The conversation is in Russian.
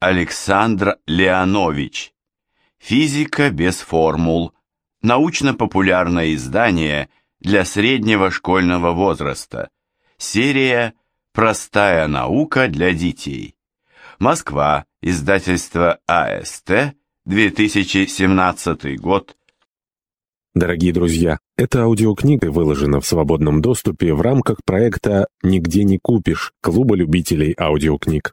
Александр Леонович. Физика без формул. Научно-популярное издание для среднего школьного возраста. Серия «Простая наука для детей». Москва. Издательство АСТ. 2017 год. Дорогие друзья, эта аудиокнига выложена в свободном доступе в рамках проекта «Нигде не купишь» Клуба любителей аудиокниг.